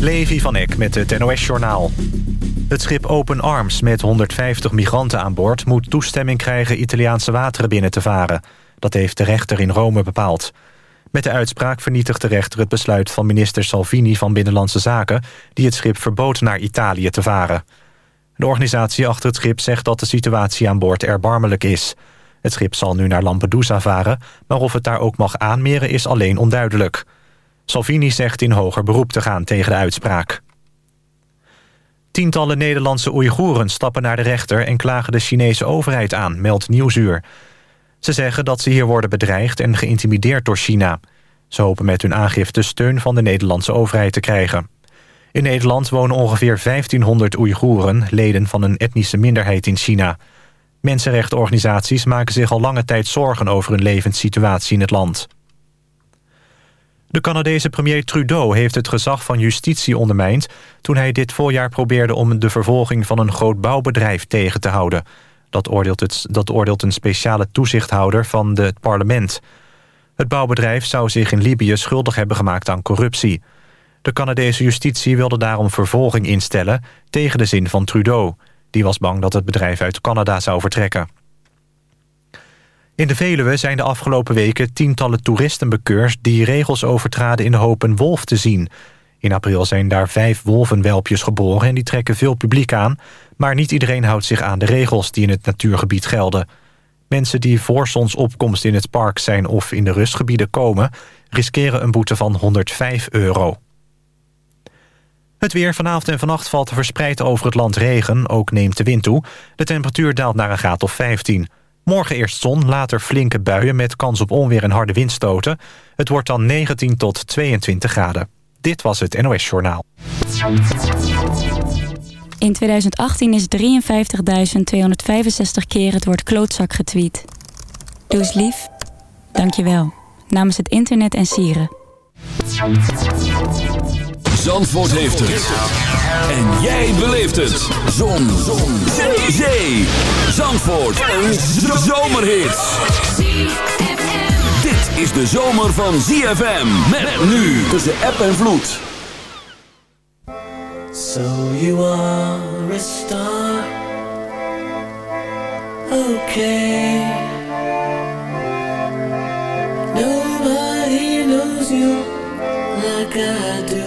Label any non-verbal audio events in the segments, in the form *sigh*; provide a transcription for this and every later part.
Levi van Eck met het NOS-journaal. Het schip Open Arms met 150 migranten aan boord... moet toestemming krijgen Italiaanse wateren binnen te varen. Dat heeft de rechter in Rome bepaald. Met de uitspraak vernietigt de rechter het besluit van minister Salvini van Binnenlandse Zaken... die het schip verbood naar Italië te varen. De organisatie achter het schip zegt dat de situatie aan boord erbarmelijk is. Het schip zal nu naar Lampedusa varen... maar of het daar ook mag aanmeren is alleen onduidelijk... Salvini zegt in hoger beroep te gaan tegen de uitspraak. Tientallen Nederlandse Oeigoeren stappen naar de rechter... en klagen de Chinese overheid aan, meldt Nieuwsuur. Ze zeggen dat ze hier worden bedreigd en geïntimideerd door China. Ze hopen met hun aangifte steun van de Nederlandse overheid te krijgen. In Nederland wonen ongeveer 1500 Oeigoeren... leden van een etnische minderheid in China. Mensenrechtenorganisaties maken zich al lange tijd zorgen... over hun levenssituatie in het land. De Canadese premier Trudeau heeft het gezag van justitie ondermijnd... toen hij dit voorjaar probeerde om de vervolging van een groot bouwbedrijf tegen te houden. Dat oordeelt, het, dat oordeelt een speciale toezichthouder van het parlement. Het bouwbedrijf zou zich in Libië schuldig hebben gemaakt aan corruptie. De Canadese justitie wilde daarom vervolging instellen... tegen de zin van Trudeau. Die was bang dat het bedrijf uit Canada zou vertrekken. In de Veluwe zijn de afgelopen weken tientallen toeristen bekeurd... die regels overtraden in de hoop een wolf te zien. In april zijn daar vijf wolvenwelpjes geboren en die trekken veel publiek aan... maar niet iedereen houdt zich aan de regels die in het natuurgebied gelden. Mensen die voor zonsopkomst in het park zijn of in de rustgebieden komen... riskeren een boete van 105 euro. Het weer vanavond en vannacht valt verspreid over het land regen. Ook neemt de wind toe. De temperatuur daalt naar een graad of 15. Morgen eerst zon, later flinke buien met kans op onweer en harde windstoten. Het wordt dan 19 tot 22 graden. Dit was het NOS Journaal. In 2018 is 53.265 keer het woord klootzak getweet. Doe eens lief. Dank je wel. Namens het internet en sieren. Zandvoort heeft het. En jij beleeft het. Zon. Zon. Zee. Zandvoort. Een zomerhit. Dit is de zomer van ZFM. Met nu tussen app en vloed. So you are a star. Okay. Nobody knows you like I.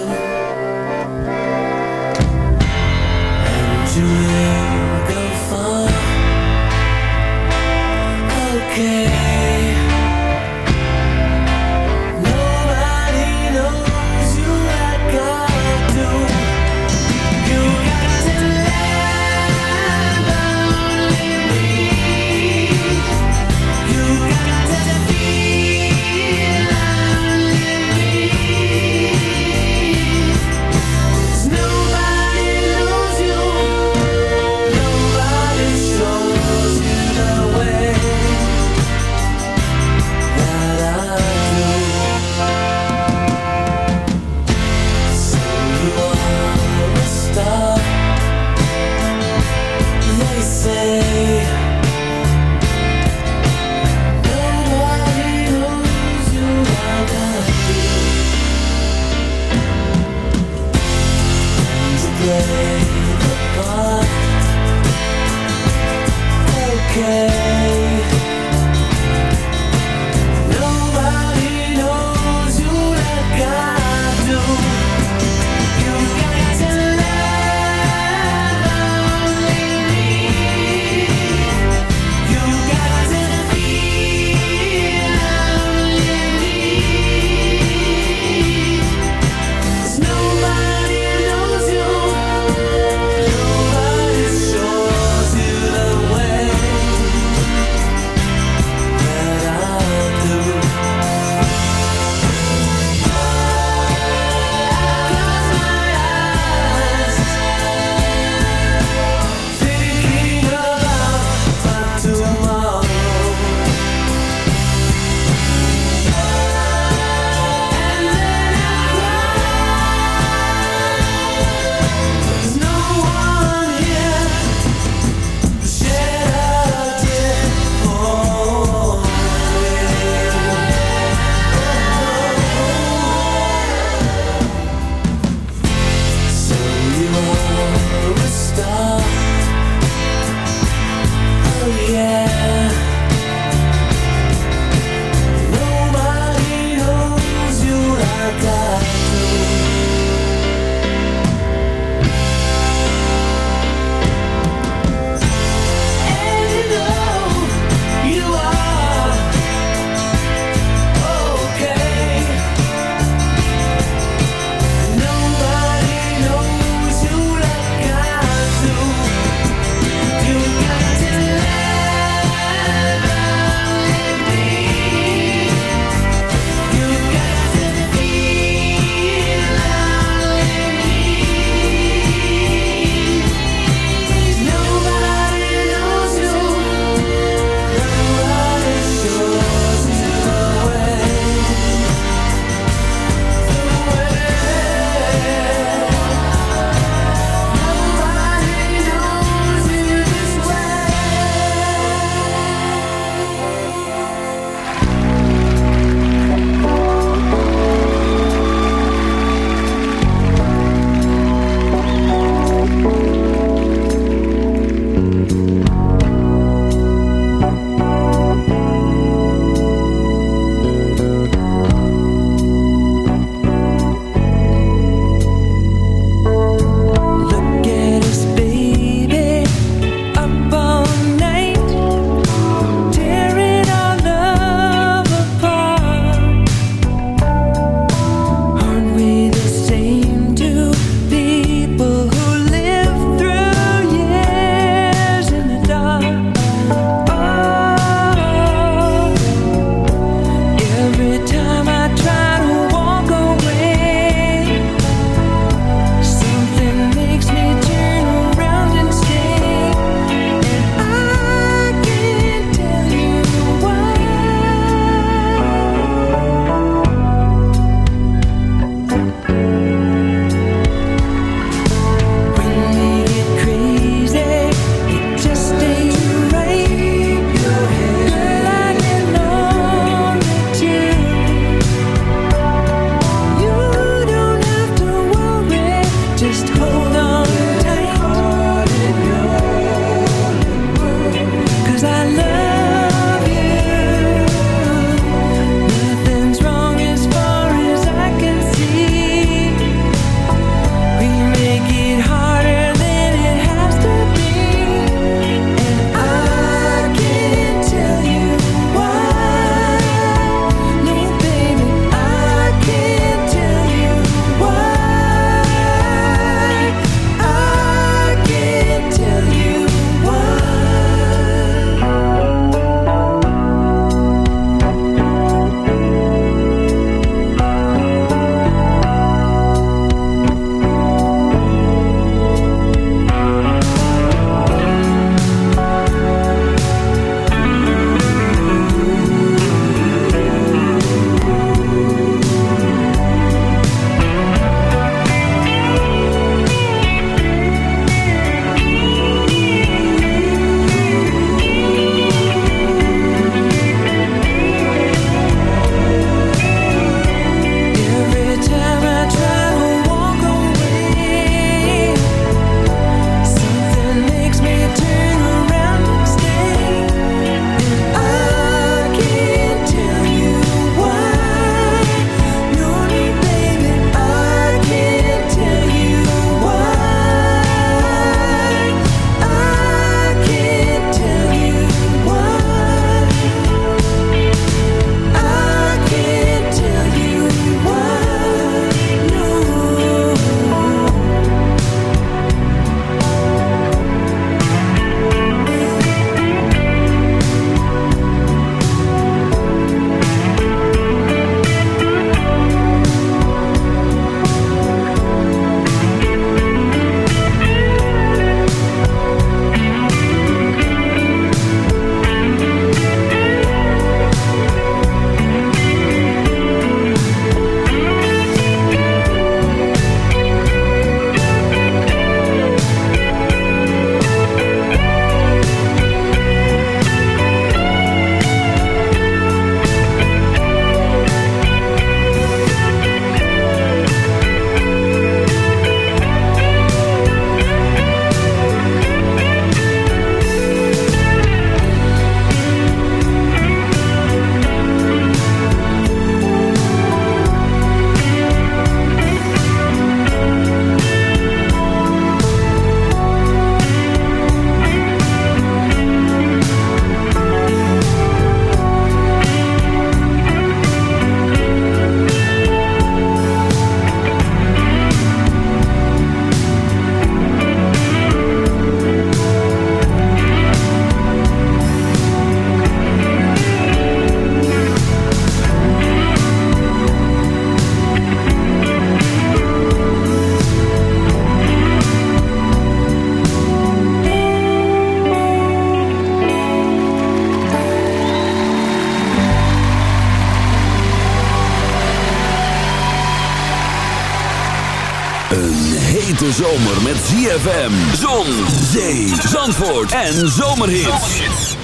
zomer met ZFM. Zon, zee, zandvoort en zomerhits.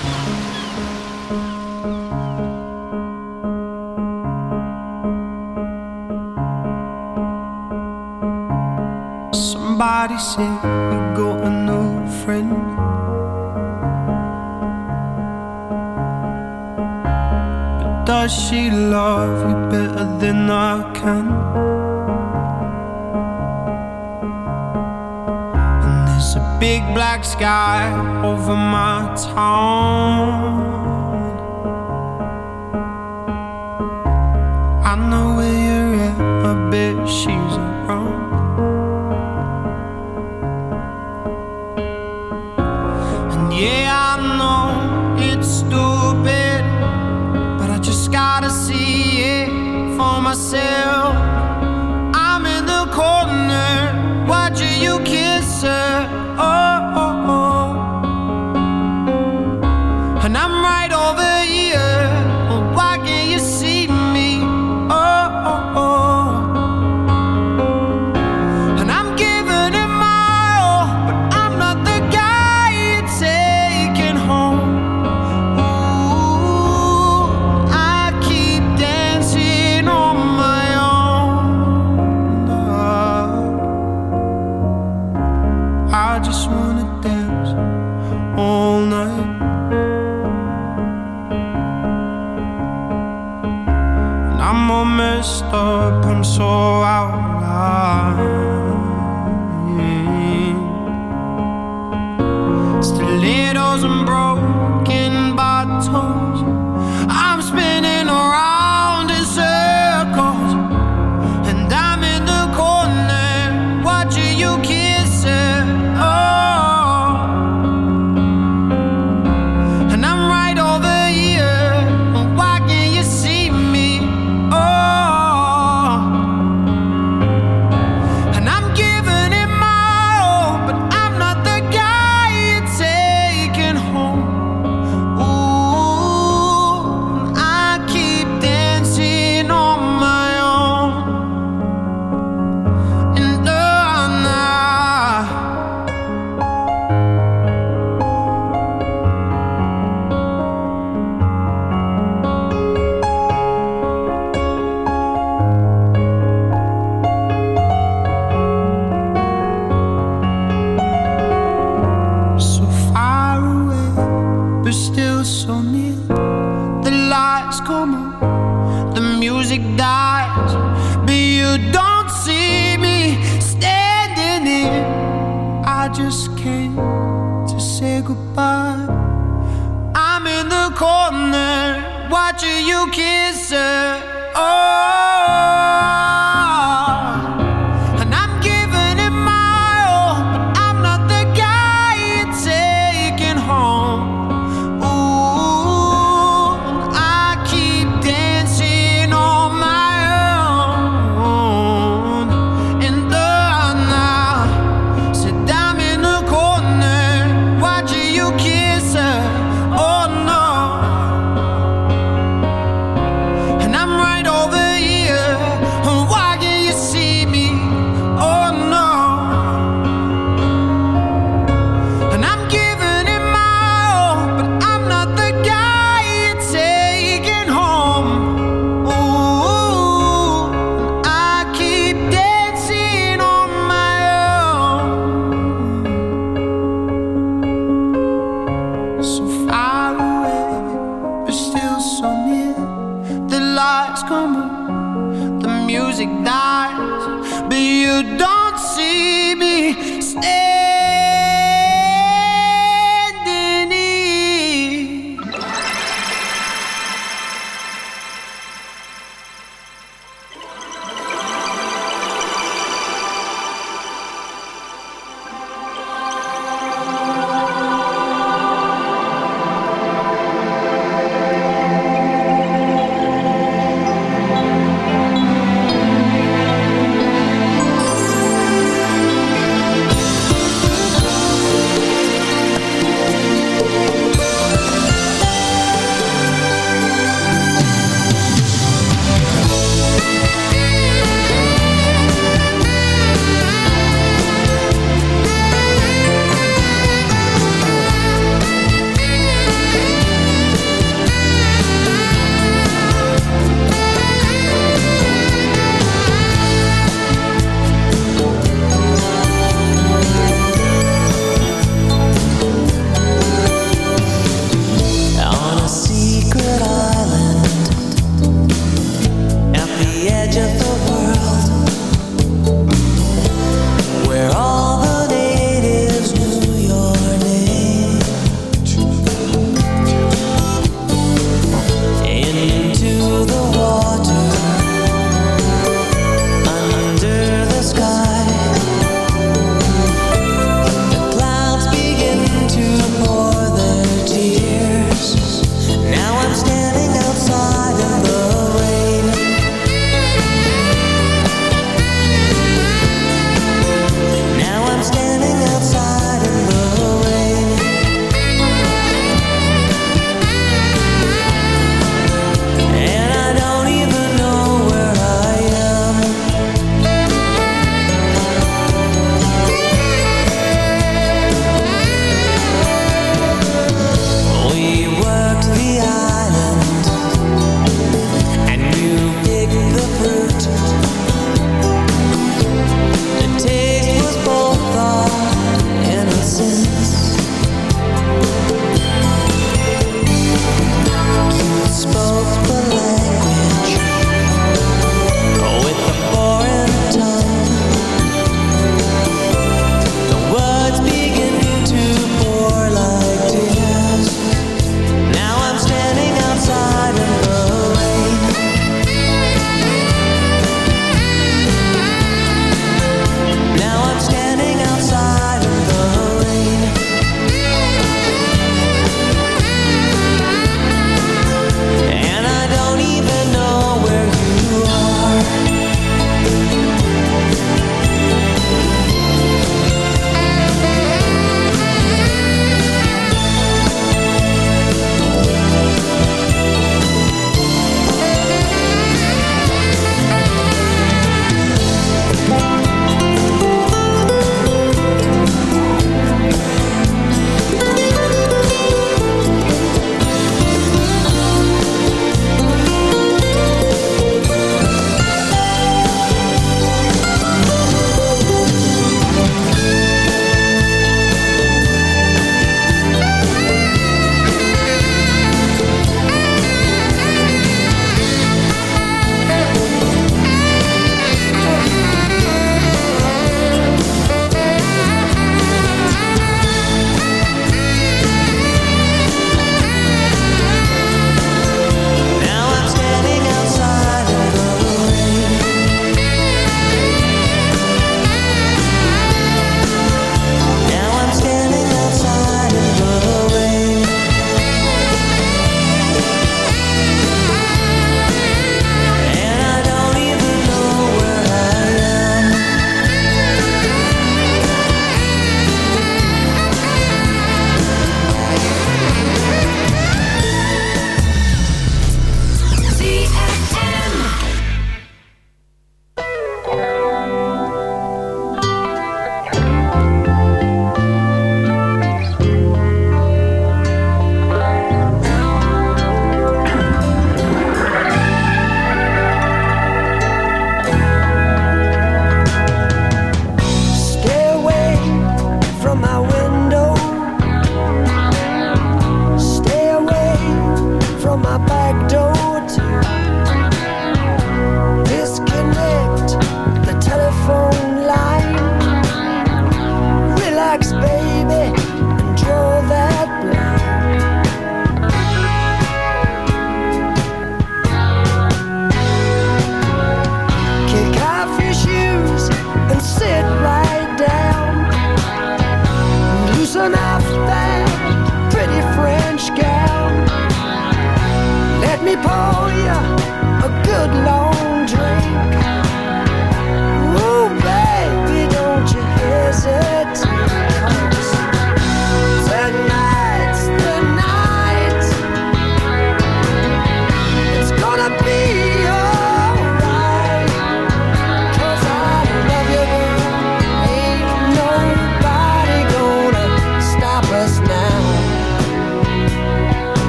Somebody said we got a new friend. But does she love you better than I can? big black sky over my town. I know where you're at, a bit she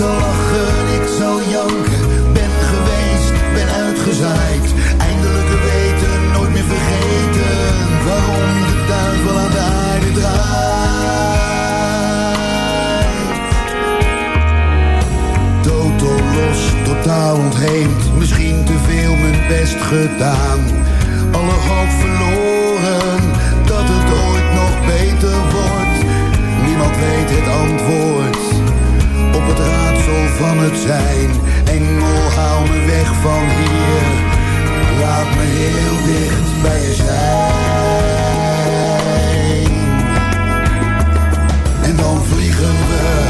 zo lachen, ik zal janken. Ben geweest, ben uitgezaaid. Eindelijk weten, nooit meer vergeten. Waarom de duivel aan de aarde draait. Toto los, totaal ontheemd. Misschien te veel mijn best gedaan. Alle hoop verloren, dat het ooit nog beter wordt. Niemand weet het antwoord op het raadsel van het zijn. Engel, haal me weg van hier. Laat me heel dicht bij je zijn. En dan vliegen we.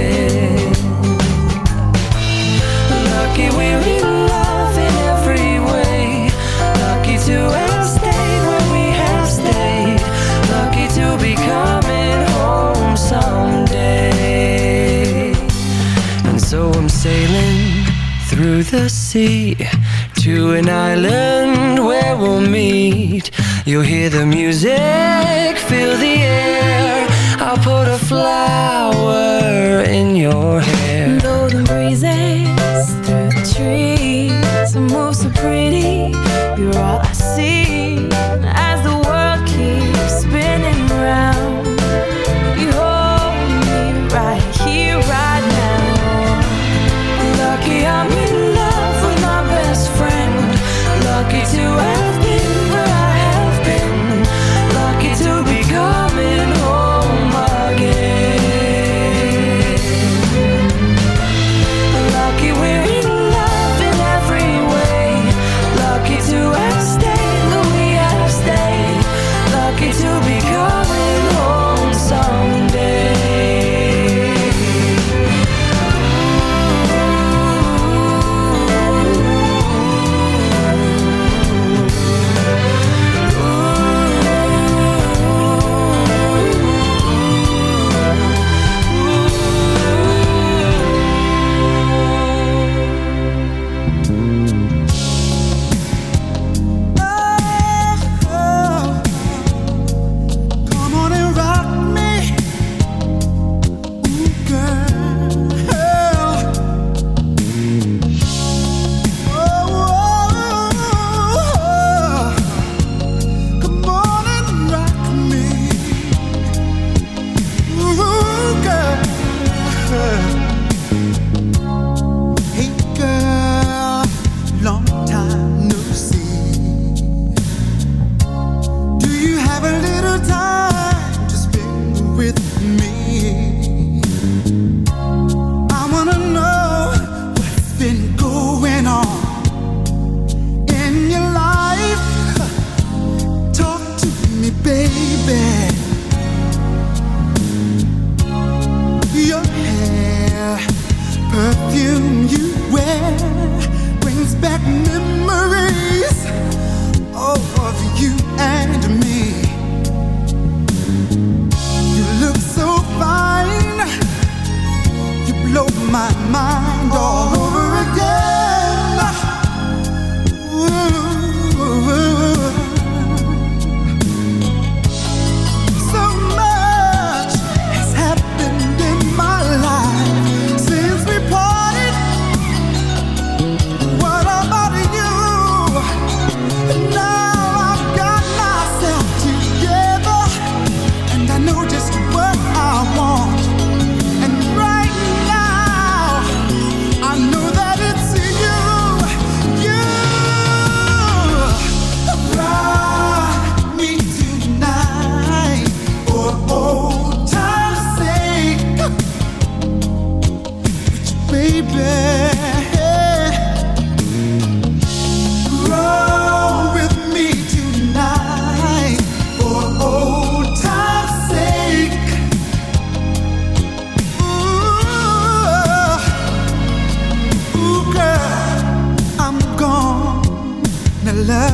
to the sea, to an island where we'll meet. You'll hear the music, feel the air. I'll put a flower in your hair. Though the breezes through the trees, it moves so pretty. You're all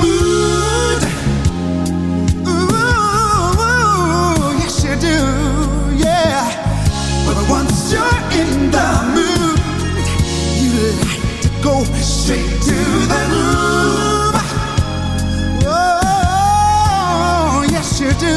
mood, you do Yeah. Well once you're in the mood You like to go straight to the groove. Oh, yes you do,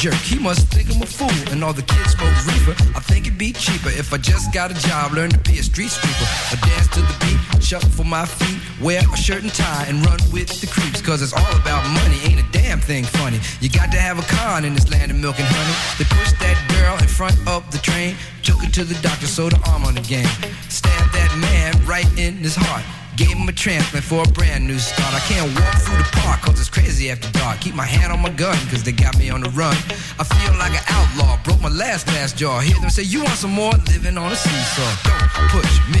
Jerk. He must think I'm a fool. And all the kids smoke reefer. I think it'd be cheaper if I just got a job, learn to be a street sweeper. I dance to the beat, shuffle for my feet, wear a shirt and tie, and run with the creeps. Cause it's all about money, ain't a damn thing funny. You got to have a con in this land of milk and honey. They pushed that girl in front of the train, took her to the doctor, sewed her arm on the game. Stabbed that man right in his heart. Gave him a transplant for a brand new start. I can't walk through the park cause it's crazy after dark. Keep my hand on my gun cause they got me on the run. I feel like an outlaw, broke my last glass jaw. Hear them say, You want some more? Living on a seesaw. Don't push me,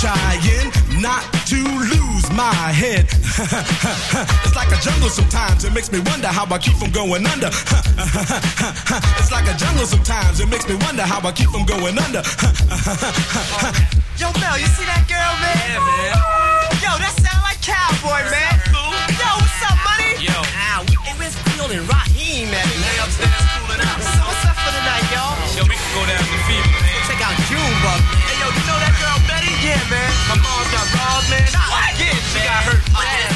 trying not to lose my head. *laughs* it's like a jungle sometimes, it makes me wonder how I keep from going under. *laughs* it's like a jungle sometimes, it makes me wonder how I keep from going under. *laughs* Yo, Mel, you see that girl, man? Yeah, man. Yo, that sound like cowboy, man. Yo, what's up, money? Yo. Ah, we and where's and Raheem, man? Lay upstairs, cooling out. So what's up for the night, y'all? Yo, we can go down. man. My mom got balls, man. What? Yeah, she got hurt bad.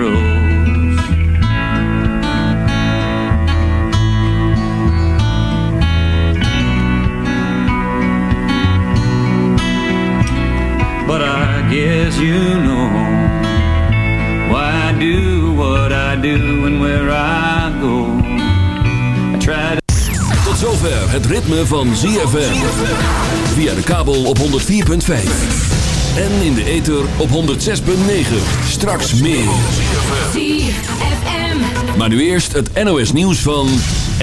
You know why I do what I do and where I go. I try to Tot zover het ritme van ZFM. Via de kabel op 104.5. En in de ether op 106.9. Straks meer. ZFM. Maar nu eerst het NOS nieuws van...